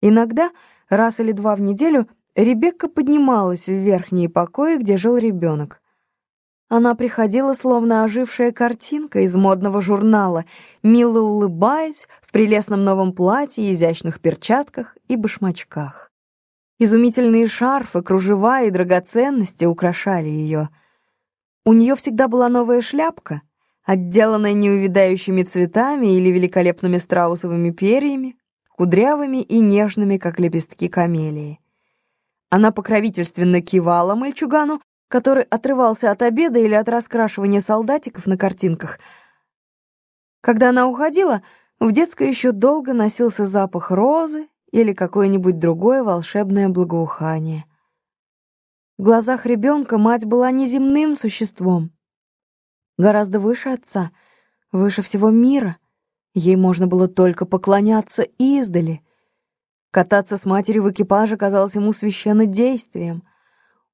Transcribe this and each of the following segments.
Иногда, раз или два в неделю, Ребекка поднималась в верхние покои, где жил ребенок. Она приходила, словно ожившая картинка из модного журнала, мило улыбаясь, в прелестном новом платье, изящных перчатках и башмачках. Изумительные шарфы, кружева и драгоценности украшали ее. У нее всегда была новая шляпка, отделанная неувядающими цветами или великолепными страусовыми перьями, кудрявыми и нежными, как лепестки камелии. Она покровительственно кивала мальчугану, который отрывался от обеда или от раскрашивания солдатиков на картинках. Когда она уходила, в детской еще долго носился запах розы или какое-нибудь другое волшебное благоухание. В глазах ребенка мать была неземным существом, гораздо выше отца, выше всего мира. Ей можно было только поклоняться издали. Кататься с матерью в экипаже казалось ему священнодействием.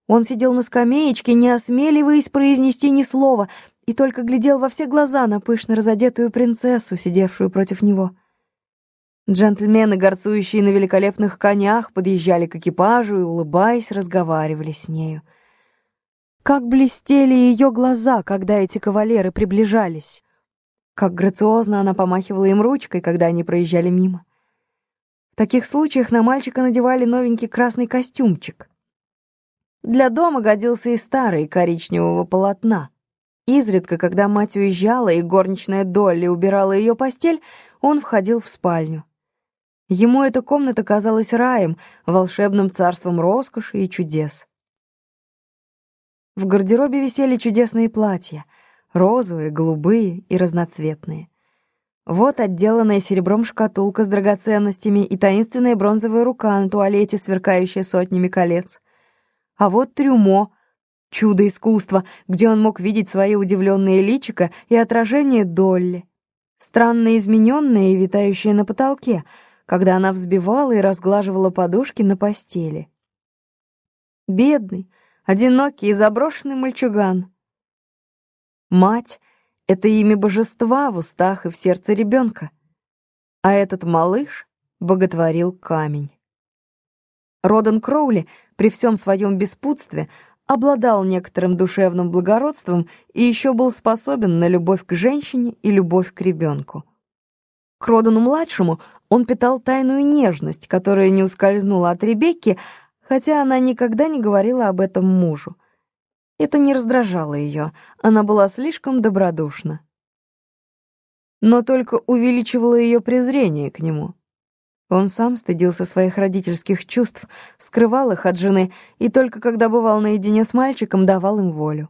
Он сидел на скамеечке, не осмеливаясь произнести ни слова, и только глядел во все глаза на пышно разодетую принцессу, сидевшую против него. Джентльмены, горцующие на великолепных конях, подъезжали к экипажу и, улыбаясь, разговаривали с нею. Как блестели ее глаза, когда эти кавалеры приближались! Как грациозно она помахивала им ручкой, когда они проезжали мимо. В таких случаях на мальчика надевали новенький красный костюмчик. Для дома годился и старый коричневого полотна. Изредка, когда мать уезжала и горничная Долли убирала ее постель, он входил в спальню. Ему эта комната казалась раем, волшебным царством роскоши и чудес. В гардеробе висели чудесные платья, розовые, голубые и разноцветные. Вот отделанная серебром шкатулка с драгоценностями и таинственная бронзовая рука на туалете, сверкающая сотнями колец. А вот трюмо, чудо искусства, где он мог видеть свои удивленные личика и отражение Долли. Странно измененное и витающее на потолке, когда она взбивала и разглаживала подушки на постели. Бедный, одинокий и заброшенный мальчуган. Мать — это имя божества в устах и в сердце ребенка. А этот малыш боготворил камень. Родан Кроули при всем своем беспутстве обладал некоторым душевным благородством и еще был способен на любовь к женщине и любовь к ребенку. К Родану-младшему он питал тайную нежность, которая не ускользнула от Ребекки, хотя она никогда не говорила об этом мужу. Это не раздражало ее, она была слишком добродушна. Но только увеличивало ее презрение к нему. Он сам стыдился своих родительских чувств, скрывал их от жены и только когда бывал наедине с мальчиком, давал им волю.